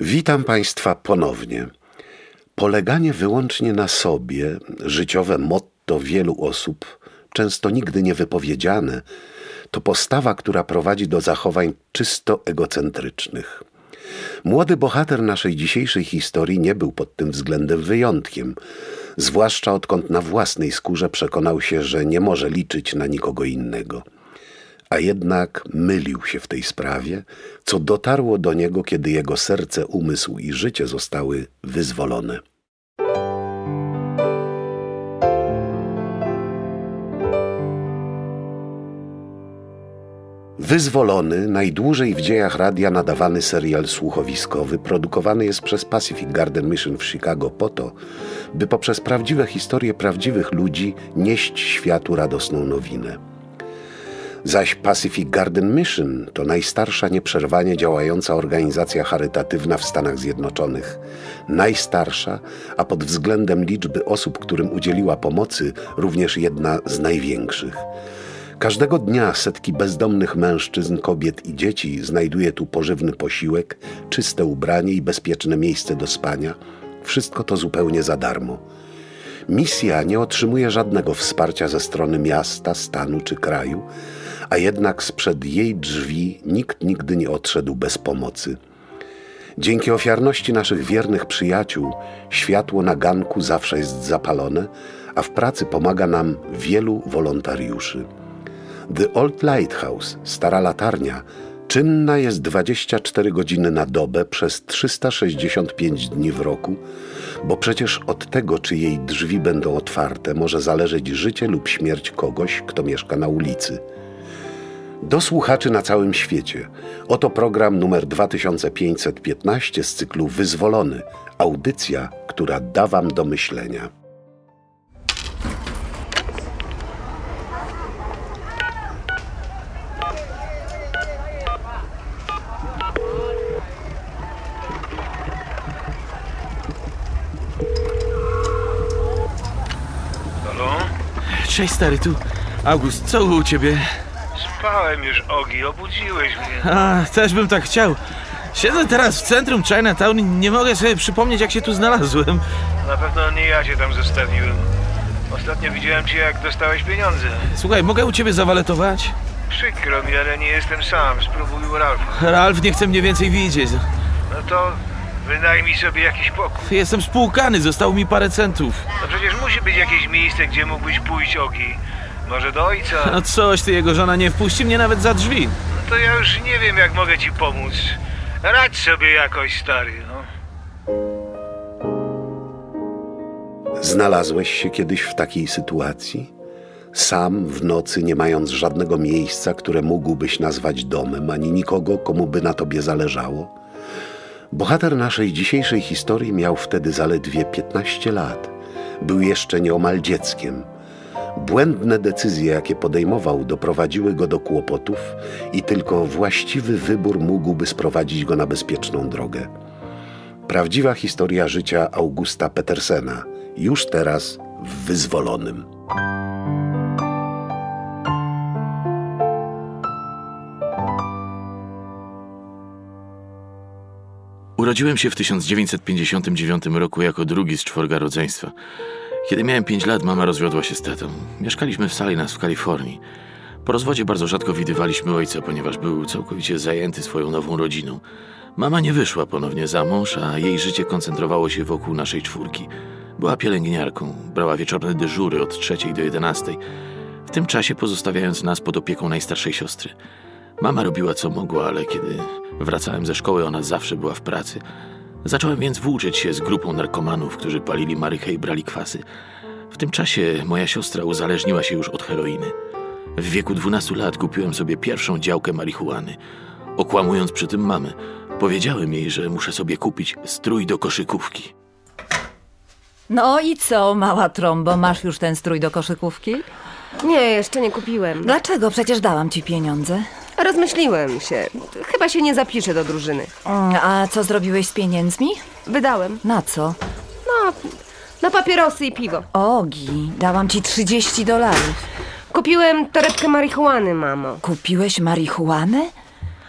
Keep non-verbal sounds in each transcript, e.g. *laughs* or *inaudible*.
Witam Państwa ponownie. Poleganie wyłącznie na sobie, życiowe motto wielu osób, często nigdy nie wypowiedziane, to postawa, która prowadzi do zachowań czysto egocentrycznych. Młody bohater naszej dzisiejszej historii nie był pod tym względem wyjątkiem, zwłaszcza odkąd na własnej skórze przekonał się, że nie może liczyć na nikogo innego a jednak mylił się w tej sprawie, co dotarło do niego, kiedy jego serce, umysł i życie zostały wyzwolone. Wyzwolony, najdłużej w dziejach radia nadawany serial słuchowiskowy, produkowany jest przez Pacific Garden Mission w Chicago po to, by poprzez prawdziwe historie prawdziwych ludzi nieść światu radosną nowinę. Zaś Pacific Garden Mission to najstarsza nieprzerwanie działająca organizacja charytatywna w Stanach Zjednoczonych. Najstarsza, a pod względem liczby osób, którym udzieliła pomocy, również jedna z największych. Każdego dnia setki bezdomnych mężczyzn, kobiet i dzieci znajduje tu pożywny posiłek, czyste ubranie i bezpieczne miejsce do spania. Wszystko to zupełnie za darmo. Misja nie otrzymuje żadnego wsparcia ze strony miasta, stanu czy kraju, a jednak sprzed jej drzwi nikt nigdy nie odszedł bez pomocy. Dzięki ofiarności naszych wiernych przyjaciół światło na ganku zawsze jest zapalone, a w pracy pomaga nam wielu wolontariuszy. The Old Lighthouse, stara latarnia, czynna jest 24 godziny na dobę przez 365 dni w roku, bo przecież od tego, czy jej drzwi będą otwarte, może zależeć życie lub śmierć kogoś, kto mieszka na ulicy. Do słuchaczy na całym świecie. Oto program numer 2515 z cyklu Wyzwolony. Audycja, która da Wam do myślenia. Cześć stary, tu August, co u ciebie? Spałem już, Ogi, obudziłeś mnie. A, też bym tak chciał. Siedzę teraz w centrum Chinatown i nie mogę sobie przypomnieć jak się tu znalazłem. Na pewno nie ja cię tam zostawiłem. Ostatnio widziałem cię, jak dostałeś pieniądze. Słuchaj, mogę u ciebie zawaletować? Przykro mi, ale nie jestem sam. Spróbuj u Ralfa. Ralf nie chce mnie więcej widzieć. No to wynajmij sobie jakiś pokój. Jestem spłukany, zostało mi parę centów. No przecież musi być jakieś miejsce, gdzie mógłbyś pójść, Ogi. Może do ojca? No coś, ty jego żona nie wpuści mnie nawet za drzwi. No to ja już nie wiem, jak mogę ci pomóc. Radź sobie jakoś, stary, no. Znalazłeś się kiedyś w takiej sytuacji? Sam w nocy, nie mając żadnego miejsca, które mógłbyś nazwać domem, ani nikogo, komu by na tobie zależało? Bohater naszej dzisiejszej historii miał wtedy zaledwie 15 lat. Był jeszcze nieomal dzieckiem. Błędne decyzje, jakie podejmował, doprowadziły go do kłopotów i tylko właściwy wybór mógłby sprowadzić go na bezpieczną drogę. Prawdziwa historia życia Augusta Petersena, już teraz w wyzwolonym. Urodziłem się w 1959 roku jako drugi z czworga rodzeństwa. Kiedy miałem 5 lat, mama rozwiodła się z tatą. Mieszkaliśmy w Salinas w Kalifornii. Po rozwodzie bardzo rzadko widywaliśmy ojca, ponieważ był całkowicie zajęty swoją nową rodziną. Mama nie wyszła ponownie za mąż, a jej życie koncentrowało się wokół naszej czwórki. Była pielęgniarką, brała wieczorne dyżury od trzeciej do jedenastej, w tym czasie pozostawiając nas pod opieką najstarszej siostry. Mama robiła co mogła, ale kiedy wracałem ze szkoły, ona zawsze była w pracy. Zacząłem więc włóczyć się z grupą narkomanów, którzy palili marychę i brali kwasy. W tym czasie moja siostra uzależniła się już od heroiny. W wieku 12 lat kupiłem sobie pierwszą działkę marihuany. Okłamując przy tym mamę, powiedziałem jej, że muszę sobie kupić strój do koszykówki. No i co, mała trombo, masz już ten strój do koszykówki? Nie, jeszcze nie kupiłem. Dlaczego? Przecież dałam ci pieniądze. Rozmyśliłem się. Chyba się nie zapiszę do drużyny. A co zrobiłeś z pieniędzmi? Wydałem. Na co? No, na papierosy i piwo. Ogi, dałam ci 30 dolarów. Kupiłem torebkę marihuany, mamo. Kupiłeś marihuanę?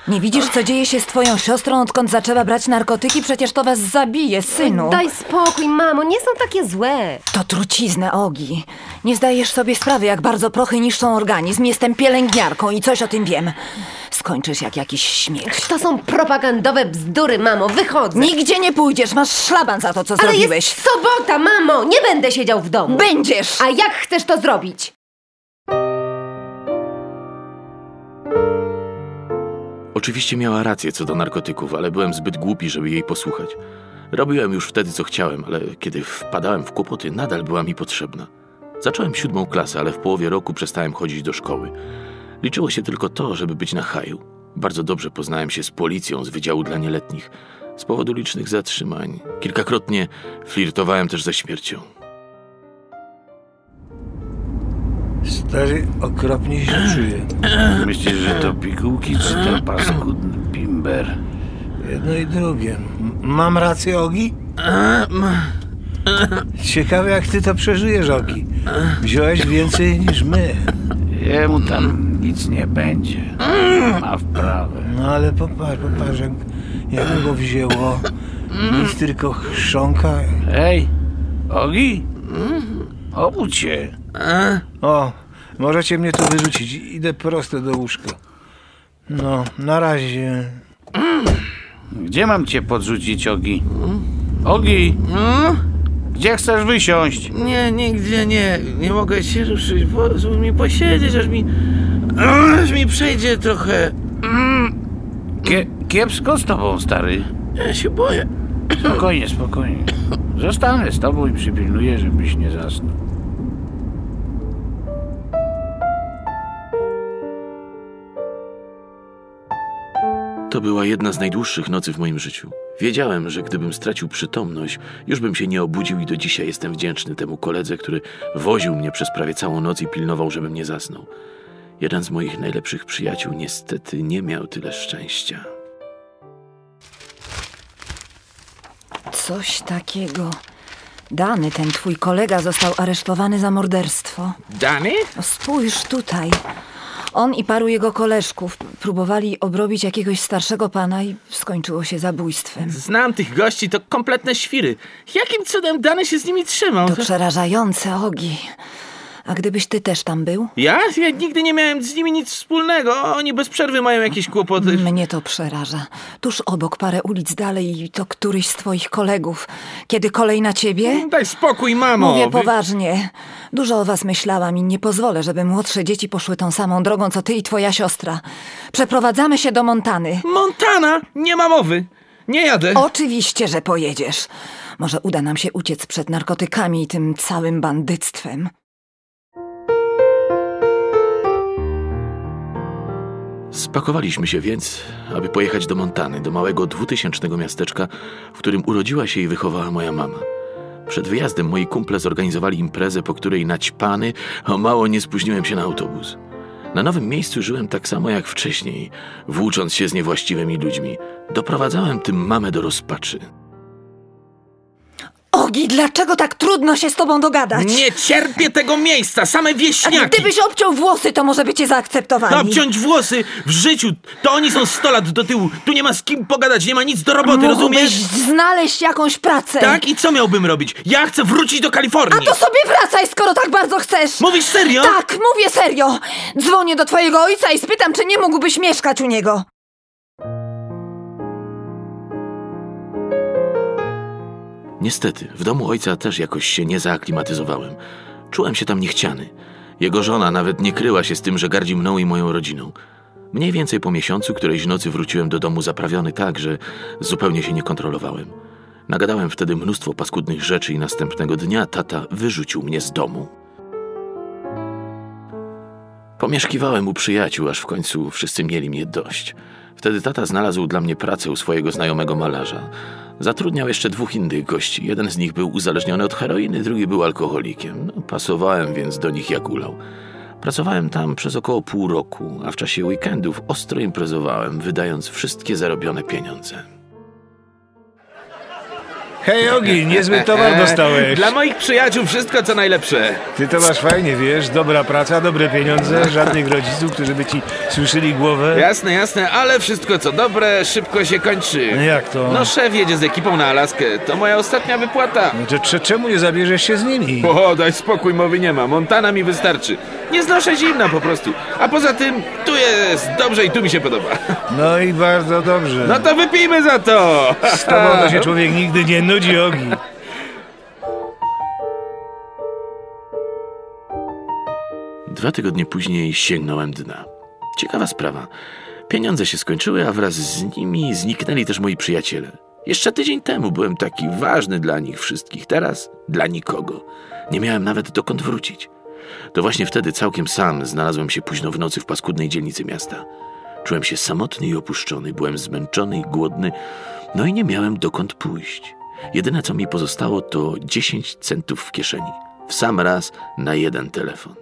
Nie widzisz, co dzieje się z twoją siostrą, odkąd zaczęła brać narkotyki? Przecież to was zabije, synu. Daj spokój, mamo, nie są takie złe. To trucizny, Ogi. Nie zdajesz sobie sprawy, jak bardzo prochy niszczą organizm. Jestem pielęgniarką i coś o tym wiem. Skończysz jak jakiś śmiech. To są propagandowe bzdury, mamo, wychodzę. Nigdzie nie pójdziesz, masz szlaban za to, co Ale zrobiłeś. jest sobota, mamo, nie będę siedział w domu. Będziesz! A jak chcesz to zrobić? Oczywiście miała rację co do narkotyków, ale byłem zbyt głupi, żeby jej posłuchać. Robiłem już wtedy, co chciałem, ale kiedy wpadałem w kłopoty, nadal była mi potrzebna. Zacząłem siódmą klasę, ale w połowie roku przestałem chodzić do szkoły. Liczyło się tylko to, żeby być na haju. Bardzo dobrze poznałem się z policją z Wydziału dla Nieletnich. Z powodu licznych zatrzymań. Kilkakrotnie flirtowałem też ze śmiercią. Stary, okropnie się czuję. Myślisz, że to pigułki, czy to paskudny bimber? Jedno i drugie. M- Mam rację, Ogi? Ciekawe, jak ty to przeżyjesz, Ogi. Wziąłeś więcej niż my. Jemu tam nic nie będzie. Ma wprawę. No ale popatrz, popatrz, jak, jak go wzięło. Nic tylko chrząka. Hej, Ogi? Obudź się. O, możecie mnie tu wyrzucić. Idę prosto do łóżka. No, na razie. Gdzie mam cię podrzucić, Ogi? Ogi! Gdzie chcesz wysiąść? Nie, nigdzie nie. Nie mogę się ruszyć. Pozwól mi posiedzieć, aż mi... aż mi przejdzie trochę. Kie kiepsko z tobą, stary. Ja się boję. Spokojnie, spokojnie. Zostanę z tobą i przypilnuję, żebyś nie zasnął. To była jedna z najdłuższych nocy w moim życiu. Wiedziałem, że gdybym stracił przytomność, już bym się nie obudził i do dzisiaj jestem wdzięczny temu koledze, który woził mnie przez prawie całą noc i pilnował, żebym nie zasnął. Jeden z moich najlepszych przyjaciół niestety nie miał tyle szczęścia. Coś takiego. Dany, ten twój kolega został aresztowany za morderstwo. Dany? No spójrz tutaj. On i paru jego koleżków próbowali obrobić jakiegoś starszego pana i skończyło się zabójstwem. Znam tych gości, to kompletne świry. Jakim cudem Dany się z nimi trzymał? To przerażające, Ogi. A gdybyś ty też tam był? Ja? Ja nigdy nie miałem z nimi nic wspólnego. Oni bez przerwy mają jakieś kłopoty. Mnie to przeraża. Tuż obok, parę ulic dalej, to któryś z twoich kolegów. Kiedy kolej na ciebie? Daj spokój, mamo. Mówię poważnie. Dużo o was myślałam i nie pozwolę, żeby młodsze dzieci poszły tą samą drogą, co ty i twoja siostra. Przeprowadzamy się do Montany. Montana? Nie ma mowy. Nie jadę. Oczywiście, że pojedziesz. Może uda nam się uciec przed narkotykami i tym całym bandyctwem. Spakowaliśmy się więc, aby pojechać do Montany, do małego dwutysięcznego miasteczka, w którym urodziła się i wychowała moja mama. Przed wyjazdem moi kumple zorganizowali imprezę, po której naćpany o mało nie spóźniłem się na autobus. Na nowym miejscu żyłem tak samo jak wcześniej, włócząc się z niewłaściwymi ludźmi. Doprowadzałem tym mamę do rozpaczy. Ogi, dlaczego tak trudno się z tobą dogadać? Nie cierpię tego miejsca, same A wieśniaki. gdybyś obciął włosy, to może by cię zaakceptowali. Obciąć włosy w życiu, to oni są 100 lat do tyłu. Tu nie ma z kim pogadać, nie ma nic do roboty, Mógłbyś rozumiesz? znaleźć jakąś pracę. Tak? I co miałbym robić? Ja chcę wrócić do A Kalifornii. to sobie wracaj, skoro tak bardzo chcesz. Mówisz serio? Tak, mówię serio. Dzwonię do twojego ojca i spytam, czy nie mógłbyś mieszkać u niego. Niestety, w domu ojca też jakoś się nie zaaklimatyzowałem. Czułem się tam niechciany. Jego żona nawet nie kryła się z tym, że gardzi mną i moją rodziną. Mniej więcej po miesiącu którejś nocy wróciłem do domu zaprawiony tak, że zupełnie się nie kontrolowałem. Nagadałem wtedy mnóstwo paskudnych rzeczy i następnego dnia tata wyrzucił mnie z domu. Pomieszkiwałem u przyjaciół, aż w końcu wszyscy mieli mnie dość. Wtedy tata znalazł dla mnie pracę u swojego znajomego malarza. Zatrudniał jeszcze dwóch innych gości. Jeden z nich był uzależniony od heroiny, drugi był alkoholikiem. No, pasowałem więc do nich jak ulał. Pracowałem tam przez około pół roku, a w czasie weekendów ostro imprezowałem, wydając wszystkie zarobione pieniądze. Hej, Ogi, niezły towar dostałeś. Dla moich przyjaciół wszystko co najlepsze. Ty to masz fajnie, wiesz, dobra praca, dobre pieniądze, żadnych rodziców, którzy by ci słyszyli głowę. Jasne, jasne, ale wszystko co dobre szybko się kończy. No jak to? No szef jedzie z ekipą na Alaskę. To moja ostatnia wypłata. No to cze- czemu nie zabierzesz się z nimi? O, daj spokój, mowy nie ma. Montana mi wystarczy. Nie znoszę zimna po prostu. A poza tym, tu jest dobrze i tu mi się podoba. No i bardzo dobrze. No to wypijmy za to! Z tobą to *laughs* się człowiek nigdy nie nudzi, Ogi. Dwa tygodnie później sięgnąłem dna. Ciekawa sprawa. Pieniądze się skończyły, a wraz z nimi zniknęli też moi przyjaciele. Jeszcze tydzień temu byłem taki ważny dla nich wszystkich, teraz dla nikogo. Nie miałem nawet dokąd wrócić. To właśnie wtedy całkiem sam znalazłem się późno w nocy w paskudnej dzielnicy miasta. Czułem się samotny i opuszczony, byłem zmęczony i głodny, no i nie miałem dokąd pójść. Jedyne co mi pozostało to 10 centów w kieszeni. W sam raz na jeden telefon.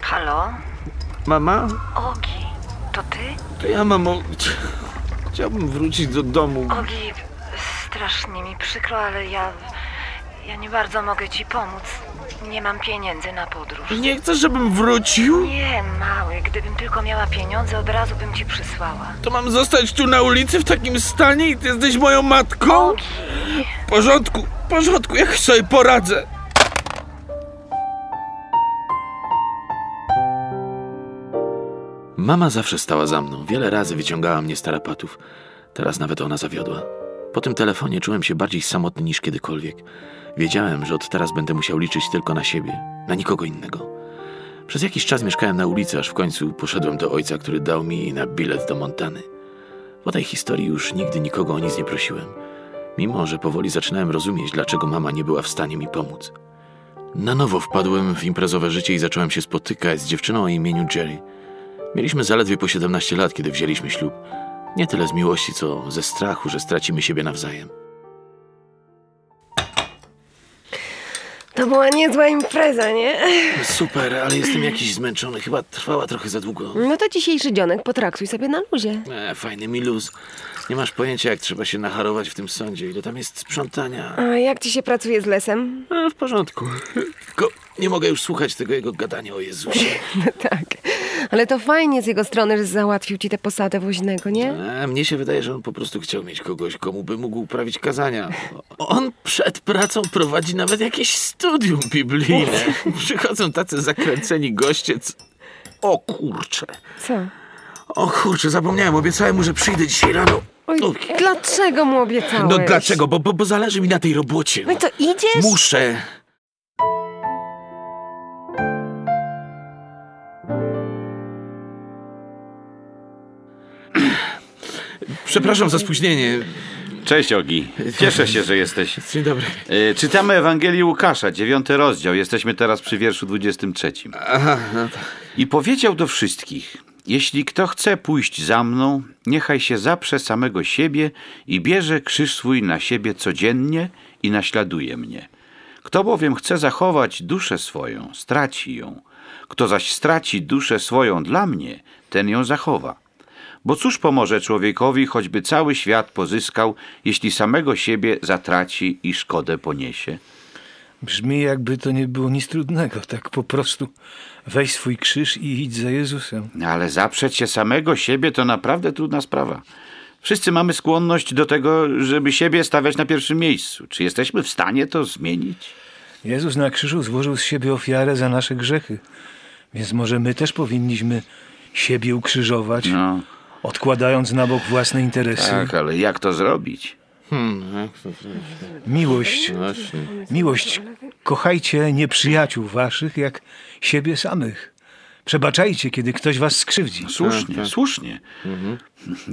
Halo? Mama? Ogi, to ty? To ja, mamo... Chciałbym wrócić do domu. Ogi, strasznie mi przykro, ale ja... Ja nie bardzo mogę ci pomóc. Nie mam pieniędzy na podróż. Nie chcesz, żebym wrócił? Nie, mały, gdybym tylko miała pieniądze, od razu bym ci przysłała. To mam zostać tu na ulicy w takim stanie i ty jesteś moją matką? Ogi, W porządku, w porządku, jak sobie poradzę. Mama zawsze stała za mną, wiele razy wyciągała mnie z tarapatów. Teraz nawet ona zawiodła. Po tym telefonie czułem się bardziej samotny niż kiedykolwiek. Wiedziałem, że od teraz będę musiał liczyć tylko na siebie, na nikogo innego. Przez jakiś czas mieszkałem na ulicy, aż w końcu poszedłem do ojca, który dał mi na bilet do Montany. Po tej historii już nigdy nikogo o nic nie prosiłem, mimo że powoli zaczynałem rozumieć, dlaczego mama nie była w stanie mi pomóc. Na nowo wpadłem w imprezowe życie i zacząłem się spotykać z dziewczyną o imieniu Jerry. Mieliśmy zaledwie po 17 lat, kiedy wzięliśmy ślub. Nie tyle z miłości, co ze strachu, że stracimy siebie nawzajem. To była niezła impreza, nie? Super, ale jestem jakiś zmęczony. Chyba trwała trochę za długo. No to dzisiejszy dzionek potraktuj sobie na luzie. E, fajny mi luz. Nie masz pojęcia, jak trzeba się nacharować w tym sądzie. Ile tam jest sprzątania. A jak ci się pracuje z lesem? E, w porządku. Tylko nie mogę już słuchać tego jego gadania o Jezusie. *laughs* tak. Ale to fajnie z jego strony, że załatwił ci tę posadę woźnego, nie? A mnie się wydaje, że on po prostu chciał mieć kogoś, komu by mógł prawić kazania. On przed pracą prowadzi nawet jakieś studium biblijne. Przychodzą tacy zakręceni goście. c- O kurczę. Co? O kurczę, zapomniałem. Obiecałem mu, że przyjdę dzisiaj rano. Oj, O, dlaczego mu obiecałeś? No dlaczego? Bo, bo, bo zależy mi na tej robocie. No i co, idziesz? Muszę. Przepraszam za spóźnienie. Cześć Ogi, cieszę się, że jesteś. Dzień dobry. E, czytamy Ewangelię Łukasza, dziewiąty rozdział. Jesteśmy teraz przy wierszu 23. Aha, no to... I powiedział do wszystkich: Jeśli kto chce pójść za mną, niechaj się zaprze samego siebie i bierze krzyż swój na siebie codziennie i naśladuje mnie. Kto bowiem chce zachować duszę swoją, straci ją. Kto zaś straci duszę swoją dla mnie, ten ją zachowa. Bo cóż pomoże człowiekowi, choćby cały świat pozyskał, jeśli samego siebie zatraci i szkodę poniesie? Brzmi jakby to nie było nic trudnego, tak po prostu weź swój krzyż i idź za Jezusem. Ale zaprzeć się samego siebie to naprawdę trudna sprawa. Wszyscy mamy skłonność do tego, żeby siebie stawiać na pierwszym miejscu. Czy jesteśmy w stanie to zmienić? Jezus na krzyżu złożył z siebie ofiarę za nasze grzechy, więc może my też powinniśmy siebie ukrzyżować, No, odkładając na bok własne interesy. tak, ale jak to zrobić? Miłość, miłość, kochajcie nieprzyjaciół waszych jak siebie samych. Przebaczajcie, kiedy ktoś was skrzywdzi. Słusznie, słusznie.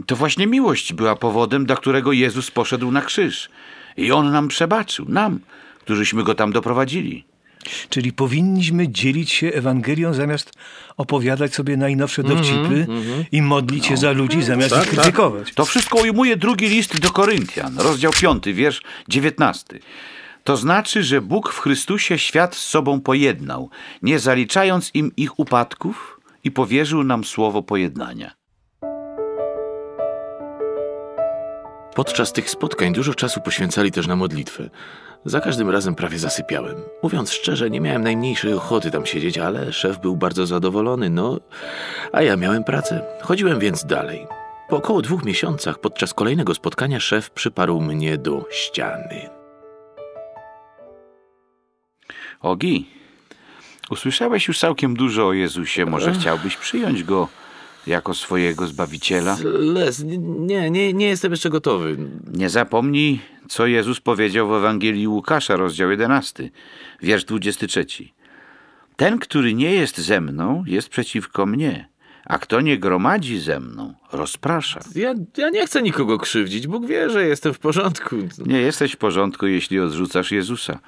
To właśnie miłość była powodem, dla którego Jezus poszedł na krzyż. I On nam przebaczył, nam, którzyśmy Go tam doprowadzili. Czyli powinniśmy dzielić się Ewangelią zamiast opowiadać sobie najnowsze dowcipy i modlić się za ludzi zamiast ich krytykować. To wszystko ujmuje drugi list do Koryntian, rozdział 5, wiersz 19. To znaczy, że Bóg w Chrystusie świat z sobą pojednał, nie zaliczając im ich upadków i powierzył nam słowo pojednania. Podczas tych spotkań dużo czasu poświęcali też na modlitwę. Za każdym razem prawie zasypiałem. Mówiąc szczerze, nie miałem najmniejszej ochoty tam siedzieć, ale szef był bardzo zadowolony, no, a ja miałem pracę. Chodziłem więc dalej. Po około dwóch miesiącach, podczas kolejnego spotkania, szef przyparł mnie do ściany. Ogi, usłyszałeś już całkiem dużo o Jezusie. Może chciałbyś przyjąć go jako swojego Zbawiciela? Les, nie, nie, nie jestem jeszcze gotowy. Nie zapomnij, co Jezus powiedział w Ewangelii Łukasza, rozdział 11, wiersz 23. Ten, który nie jest ze mną, jest przeciwko mnie, a kto nie gromadzi ze mną, rozprasza. Ja, ja nie chcę nikogo krzywdzić. Bóg wie, że jestem w porządku. Nie jesteś w porządku, jeśli odrzucasz Jezusa.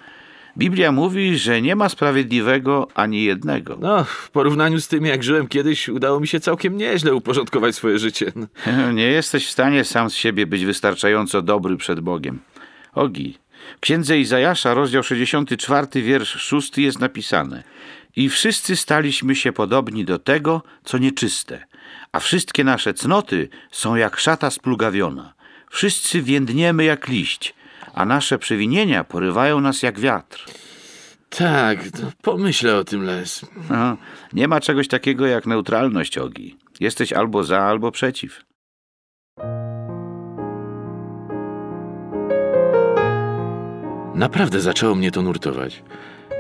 Biblia mówi, że nie ma sprawiedliwego ani jednego. No, w porównaniu z tym, jak żyłem kiedyś, udało mi się całkiem nieźle uporządkować swoje życie. *laughs* Nie jesteś w stanie sam z siebie być wystarczająco dobry przed Bogiem. Ogi. W księdze Izajasza, rozdział 64, wiersz 6 jest napisane I wszyscy staliśmy się podobni do tego, co nieczyste, a wszystkie nasze cnoty są jak szata splugawiona. Wszyscy więdniemy jak liść, a nasze przewinienia porywają nas jak wiatr. Tak, no, pomyślę o tym, Les. Aha. Nie ma czegoś takiego jak neutralność, Ogi. Jesteś albo za, albo przeciw. Naprawdę zaczęło mnie to nurtować.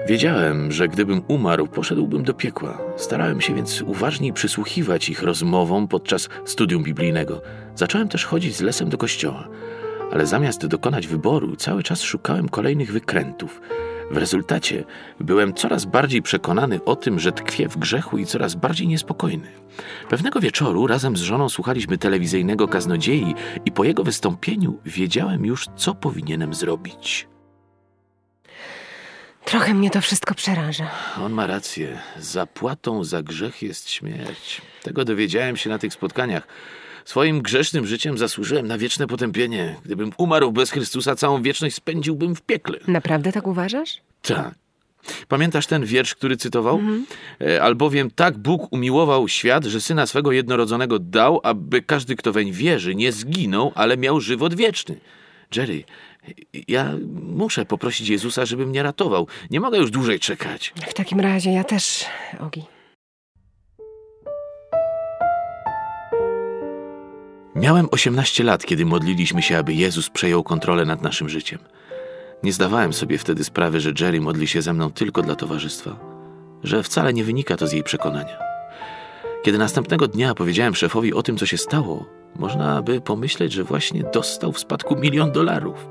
Wiedziałem, że gdybym umarł, poszedłbym do piekła. Starałem się więc uważniej przysłuchiwać ich rozmowom podczas studium biblijnego. Zacząłem też chodzić z lesem do kościoła, ale zamiast dokonać wyboru, cały czas szukałem kolejnych wykrętów. W rezultacie byłem coraz bardziej przekonany o tym, że tkwię w grzechu i coraz bardziej niespokojny. Pewnego wieczoru razem z żoną słuchaliśmy telewizyjnego kaznodziei i po jego wystąpieniu wiedziałem już, co powinienem zrobić. Trochę mnie to wszystko przeraża. On ma rację. Zapłatą za grzech jest śmierć. Tego dowiedziałem się na tych spotkaniach. Swoim grzesznym życiem zasłużyłem na wieczne potępienie. Gdybym umarł bez Chrystusa, całą wieczność spędziłbym w piekle. Naprawdę tak uważasz? Tak. Pamiętasz ten wiersz, który cytował? E, Albowiem tak Bóg umiłował świat, że syna swego jednorodzonego dał, aby każdy, kto weń wierzy, nie zginął, ale miał żywot wieczny. Jerry, ja muszę poprosić Jezusa, żeby mnie ratował. Nie mogę już dłużej czekać. W takim razie ja też, Ogi. Miałem 18 lat, kiedy modliliśmy się, aby Jezus przejął kontrolę nad naszym życiem. Nie zdawałem sobie wtedy sprawy, że Jerry modli się ze mną tylko dla towarzystwa, że wcale nie wynika to z jej przekonania. Kiedy następnego dnia powiedziałem szefowi o tym, co się stało, można by pomyśleć, że właśnie dostał w spadku milion dolarów.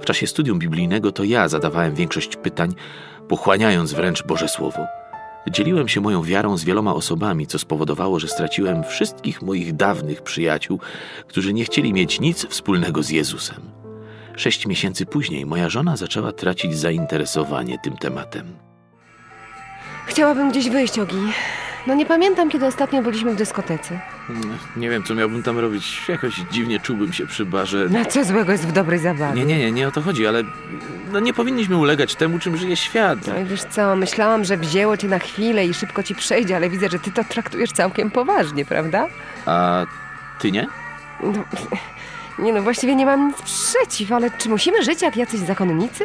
W czasie studium biblijnego to ja zadawałem większość pytań, pochłaniając wręcz Boże Słowo. Dzieliłem się moją wiarą z wieloma osobami, co spowodowało, że straciłem wszystkich moich dawnych przyjaciół, którzy nie chcieli mieć nic wspólnego z Jezusem. Sześć miesięcy później moja żona zaczęła tracić zainteresowanie tym tematem. Chciałabym gdzieś wyjść, Ogi. No nie pamiętam, kiedy ostatnio byliśmy w dyskotece. Nie wiem, co miałbym tam robić. Jakoś dziwnie czułbym się przy barze. No co złego jest w dobrej zabawie? Nie, nie, nie, nie o to chodzi, ale no nie powinniśmy ulegać temu, czym żyje świat. No i wiesz co, myślałam, że wzięło cię na chwilę i szybko ci przejdzie, ale widzę, że ty to traktujesz całkiem poważnie, prawda? A ty nie? No, nie no, właściwie nie mam nic przeciw, ale czy musimy żyć jak jacyś zakonnicy?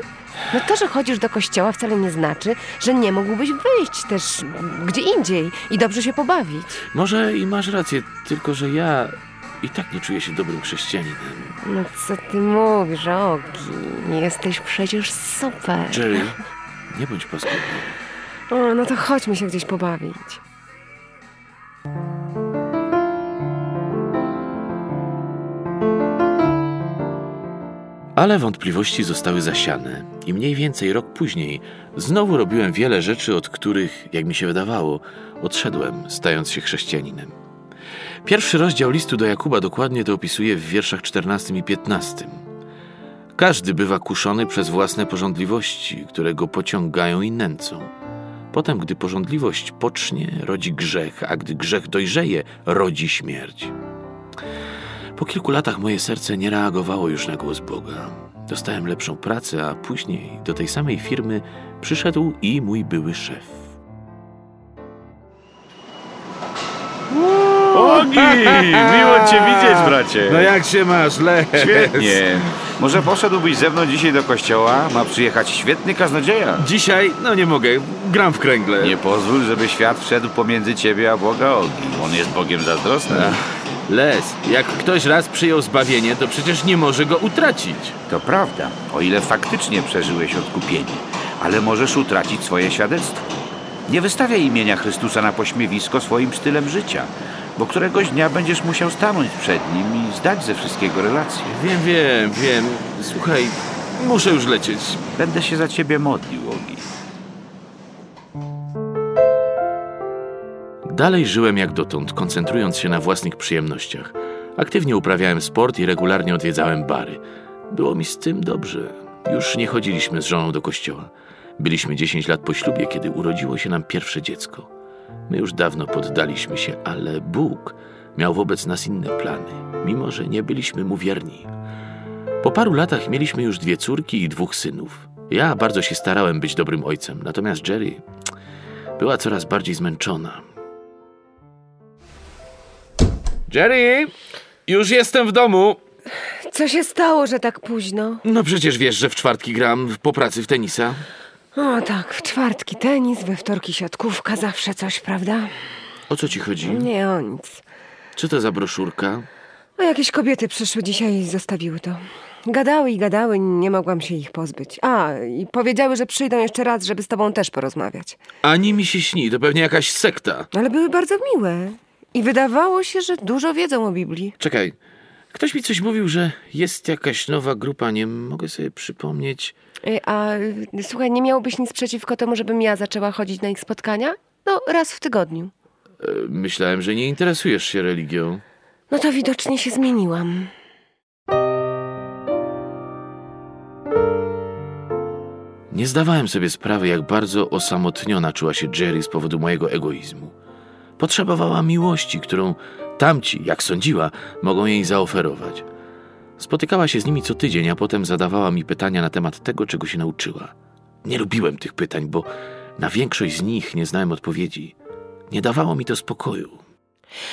No to, że chodzisz do kościoła wcale nie znaczy, że nie mógłbyś wyjść też gdzie indziej i dobrze się pobawić. Może i masz rację, tylko że ja i tak nie czuję się dobrym chrześcijaninem. No co ty mówisz, Ogi? Jesteś przecież super. Jerry, nie bądź paskudny. O, no to chodźmy się gdzieś pobawić. Ale wątpliwości zostały zasiane i mniej więcej rok później znowu robiłem wiele rzeczy, od których, jak mi się wydawało, odszedłem, stając się chrześcijaninem. Pierwszy rozdział listu do Jakuba dokładnie to opisuje w wierszach 14 i 15. Każdy bywa kuszony przez własne porządliwości, które go pociągają i nęcą. Potem, gdy porządliwość pocznie, rodzi grzech, a gdy grzech dojrzeje, rodzi śmierć. Po kilku latach moje serce nie reagowało już na głos Boga. Dostałem lepszą pracę, a później do tej samej firmy przyszedł i mój były szef. Ogi! Miło cię widzieć, bracie. No jak się masz, Les? Świetnie. Może poszedłbyś ze mną dzisiaj do kościoła? Ma przyjechać świetny kaznodzieja. Dzisiaj? No nie mogę, gram w kręgle. Nie pozwól, żeby świat wszedł pomiędzy ciebie a Boga Ogi. On jest Bogiem zazdrosnym. Les, jak ktoś raz przyjął zbawienie, to przecież nie może go utracić. To prawda, o ile faktycznie przeżyłeś odkupienie, ale możesz utracić swoje świadectwo. Nie wystawiaj imienia Chrystusa na pośmiewisko swoim stylem życia, bo któregoś dnia będziesz musiał stanąć przed nim i zdać ze wszystkiego relację. Wiem, wiem, wiem. Słuchaj, muszę już lecieć. Będę się za ciebie modlił, Ogi. Dalej żyłem jak dotąd, koncentrując się na własnych przyjemnościach. Aktywnie uprawiałem sport i regularnie odwiedzałem bary. Było mi z tym dobrze. Już nie chodziliśmy z żoną do kościoła. Byliśmy 10 lat po ślubie, kiedy urodziło się nam pierwsze dziecko. My już dawno poddaliśmy się, ale Bóg miał wobec nas inne plany, mimo że nie byliśmy mu wierni. Po paru latach mieliśmy już dwie córki i dwóch synów. Ja bardzo się starałem być dobrym ojcem, natomiast Jerry była coraz bardziej zmęczona. Jerry, już jestem w domu. Co się stało, że tak późno? No przecież wiesz, że w czwartki gram po pracy w tenisa. O tak, w czwartki tenis, we wtorki siatkówka, zawsze coś, prawda? O co ci chodzi? Nie o nic. Co to za broszurka? A jakieś kobiety przyszły dzisiaj i zostawiły to. Gadały i gadały, nie mogłam się ich pozbyć. A, i powiedziały, że przyjdą jeszcze raz, żeby z tobą też porozmawiać. Ani mi się śni, to pewnie jakaś sekta. Ale były bardzo miłe. I wydawało się, że dużo wiedzą o Biblii. Czekaj, ktoś mi coś mówił, że jest jakaś nowa grupa, nie mogę sobie przypomnieć. Y, A y, słuchaj, nie miałbyś nic przeciwko temu, żebym ja zaczęła chodzić na ich spotkania? No, raz w tygodniu. E, Myślałem, że nie interesujesz się religią. No to widocznie się zmieniłam. Nie zdawałem sobie sprawy, jak bardzo osamotniona czuła się Jerry z powodu mojego egoizmu. Potrzebowała miłości, którą tamci, jak sądziła, mogą jej zaoferować. Spotykała się z nimi co tydzień, a potem zadawała mi pytania na temat tego, czego się nauczyła. Nie lubiłem tych pytań, bo na większość z nich nie znałem odpowiedzi. Nie dawało mi to spokoju.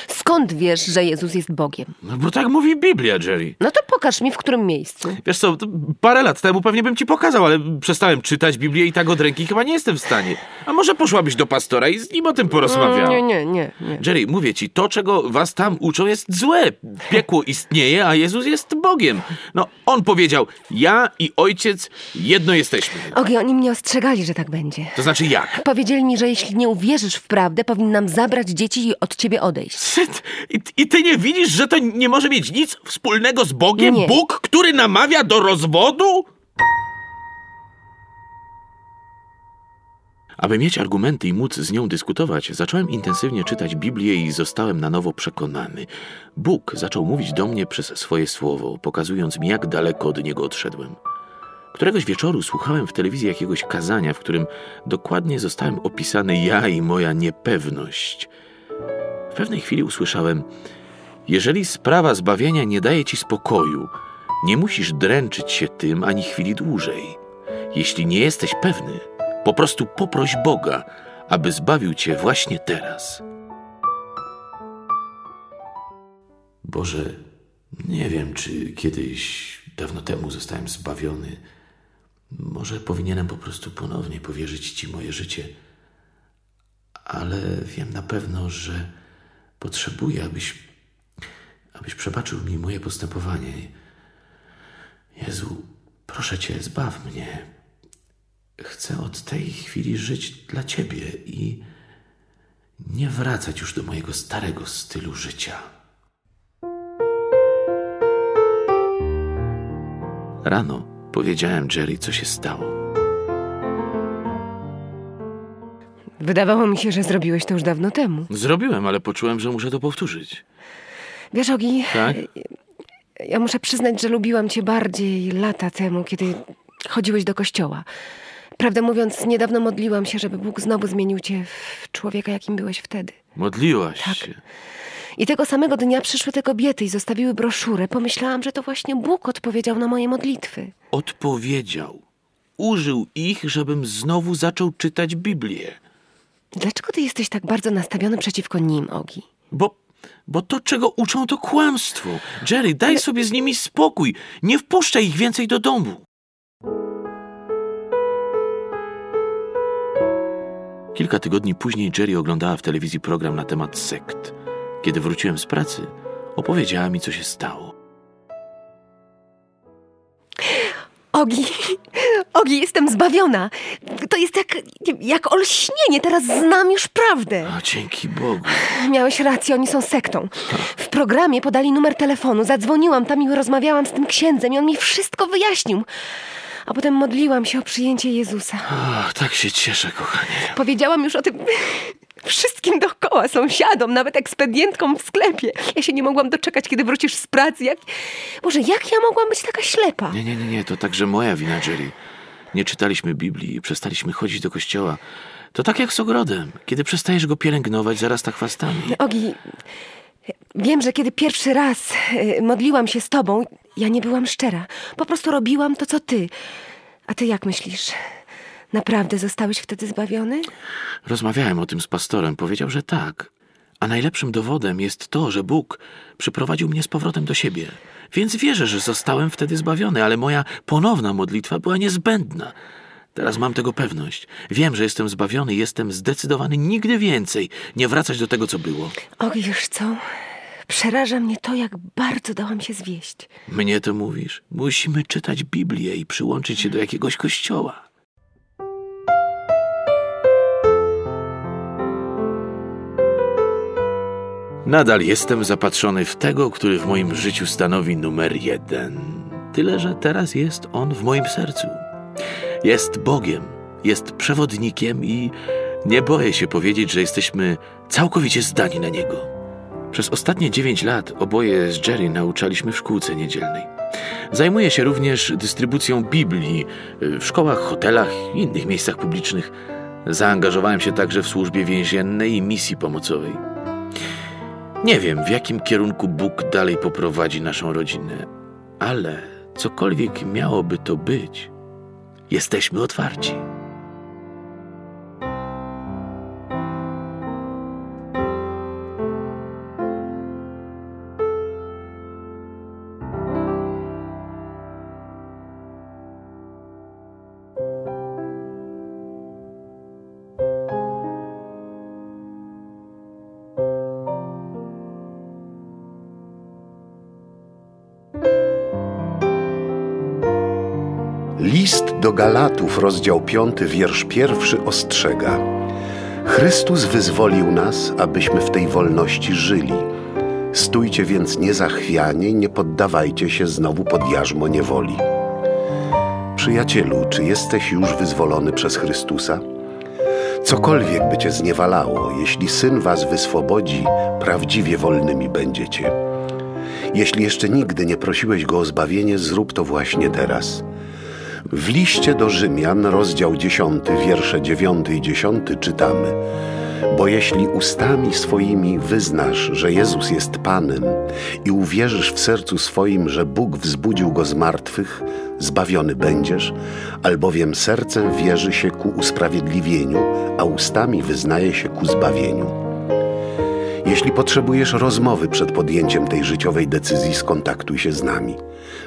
Skąd wiesz, że Jezus jest Bogiem? No bo tak mówi Biblia, Jerry. No to pokaż mi, w którym miejscu. Wiesz co, parę lat temu pewnie bym ci pokazał, ale przestałem czytać Biblię i tak od ręki chyba nie jestem w stanie. A może poszłabyś do pastora i z nim o tym porozmawiała? Nie, nie, nie, nie. Jerry, mówię ci, to czego was tam uczą jest złe. Piekło istnieje, a Jezus jest Bogiem. No, on powiedział, ja i ojciec jedno jesteśmy. Ogi, oni mnie ostrzegali, że tak będzie. To znaczy jak? Powiedzieli mi, że jeśli nie uwierzysz w prawdę, powinnam zabrać dzieci i od ciebie odejść. I, I ty nie widzisz, że to nie może mieć nic wspólnego z Bogiem? Nie. Bóg, który namawia do rozwodu? Aby mieć argumenty i móc z nią dyskutować, zacząłem intensywnie czytać Biblię i zostałem na nowo przekonany. Bóg zaczął mówić do mnie przez swoje słowo, pokazując mi, jak daleko od niego odszedłem. Któregoś wieczoru słuchałem w telewizji jakiegoś kazania, w którym dokładnie zostałem opisany ja i moja niepewność. Pewnej chwili usłyszałem: Jeżeli sprawa zbawienia nie daje ci spokoju, nie musisz dręczyć się tym ani chwili dłużej. Jeśli nie jesteś pewny, po prostu poproś Boga, aby zbawił cię właśnie teraz. Boże, nie wiem, czy kiedyś, dawno temu zostałem zbawiony. Może powinienem po prostu ponownie powierzyć Ci moje życie, ale wiem na pewno, że potrzebuję, abyś, abyś przebaczył mi moje postępowanie. Jezu, proszę Cię, zbaw mnie. Chcę od tej chwili żyć dla Ciebie i nie wracać już do mojego starego stylu życia. Rano powiedziałem Jerry, co się stało. Wydawało mi się, że zrobiłeś to już dawno temu. Zrobiłem, ale poczułem, że muszę to powtórzyć. Wiesz, Ogi, Tak? ja muszę przyznać, że lubiłam cię bardziej lata temu, kiedy chodziłeś do kościoła. Prawdę mówiąc, niedawno modliłam się, żeby Bóg znowu zmienił cię w człowieka, jakim byłeś wtedy. Modliłaś Tak. się. I tego samego dnia przyszły te kobiety i zostawiły broszurę. Pomyślałam, że to właśnie Bóg odpowiedział na moje modlitwy. Odpowiedział. Użył ich, żebym znowu zaczął czytać Biblię. Dlaczego ty jesteś tak bardzo nastawiony przeciwko nim, Ogi? Bo, bo to, czego uczą, to kłamstwo. Jerry, daj sobie z nimi spokój. Nie wpuszczaj ich więcej do domu. Kilka tygodni później Jerry oglądała w telewizji program na temat sekt. Kiedy wróciłem z pracy, opowiedziała mi, co się stało. Ogi, Ogi, jestem zbawiona. To jest jak, jak olśnienie, teraz znam już prawdę. O, dzięki Bogu. Miałeś rację, oni są sektą. W programie podali numer telefonu, zadzwoniłam tam i rozmawiałam z tym księdzem i on mi wszystko wyjaśnił. A potem modliłam się o przyjęcie Jezusa. Ach, tak się cieszę, kochanie. Powiedziałam już o tym wszystkim dookoła, sąsiadom, nawet ekspedientkom w sklepie. Ja się nie mogłam doczekać, kiedy wrócisz z pracy. Jak... Boże, jak ja mogłam być taka ślepa? Nie, nie, nie, nie, to także moja wina, Jerry. Nie czytaliśmy Biblii, przestaliśmy chodzić do kościoła. To tak jak z ogrodem. Kiedy przestajesz go pielęgnować, zarasta chwastami. Ogi, wiem, że kiedy pierwszy raz y, modliłam się z tobą, ja nie byłam szczera. Po prostu robiłam to, co ty. A ty jak myślisz? Naprawdę zostałeś wtedy zbawiony? Rozmawiałem o tym z pastorem. Powiedział, że tak. A najlepszym dowodem jest to, że Bóg przyprowadził mnie z powrotem do siebie. Więc wierzę, że zostałem wtedy zbawiony, ale moja ponowna modlitwa była niezbędna. Teraz mam tego pewność. Wiem, że jestem zbawiony i jestem zdecydowany nigdy więcej nie wracać do tego, co było. Och, wiesz co? Przeraża mnie to, jak bardzo dałam się zwieść. Mnie to mówisz? Musimy czytać Biblię i przyłączyć się do jakiegoś kościoła. Nadal jestem zapatrzony w tego, który w moim życiu stanowi numer jeden. Tyle, że teraz jest on w moim sercu. Jest Bogiem, jest przewodnikiem i nie boję się powiedzieć, że jesteśmy całkowicie zdani na Niego. Przez ostatnie dziewięć lat oboje z Jerry nauczaliśmy w szkółce niedzielnej. Zajmuję się również dystrybucją Biblii w szkołach, hotelach i innych miejscach publicznych. Zaangażowałem się także w służbie więziennej i misji pomocowej. Nie wiem, w jakim kierunku Bóg dalej poprowadzi naszą rodzinę, ale cokolwiek miałoby to być, jesteśmy otwarci. Galatów, rozdział 5, wiersz pierwszy ostrzega. Chrystus wyzwolił nas, abyśmy w tej wolności żyli. Stójcie więc niezachwianie i nie poddawajcie się znowu pod jarzmo niewoli. Przyjacielu, czy jesteś już wyzwolony przez Chrystusa? Cokolwiek by cię zniewalało, jeśli Syn was wyswobodzi, prawdziwie wolnymi będziecie. Jeśli jeszcze nigdy nie prosiłeś Go o zbawienie, zrób to właśnie teraz. W liście do Rzymian, rozdział 10, wiersze 9 i 10 czytamy: Bo jeśli ustami swoimi wyznasz, że Jezus jest Panem i uwierzysz w sercu swoim, że Bóg wzbudził go z martwych, zbawiony będziesz, albowiem sercem wierzy się ku usprawiedliwieniu, a ustami wyznaje się ku zbawieniu. Jeśli potrzebujesz rozmowy przed podjęciem tej życiowej decyzji, skontaktuj się z nami.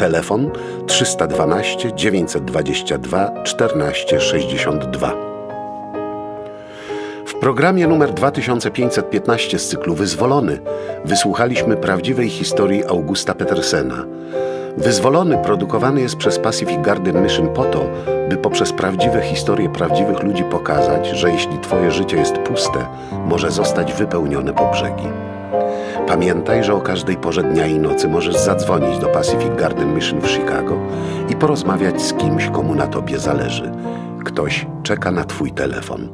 Telefon 312 922 1462. W programie numer 2515 z cyklu Wyzwolony wysłuchaliśmy prawdziwej historii Augusta Petersena. Wyzwolony produkowany jest przez Pacific Garden Mission po to, by poprzez prawdziwe historie prawdziwych ludzi pokazać, że jeśli Twoje życie jest puste, może zostać wypełnione po brzegi. Pamiętaj, że o każdej porze dnia i nocy możesz zadzwonić do Pacific Garden Mission w Chicago i porozmawiać z kimś, komu na tobie zależy. Ktoś czeka na twój telefon.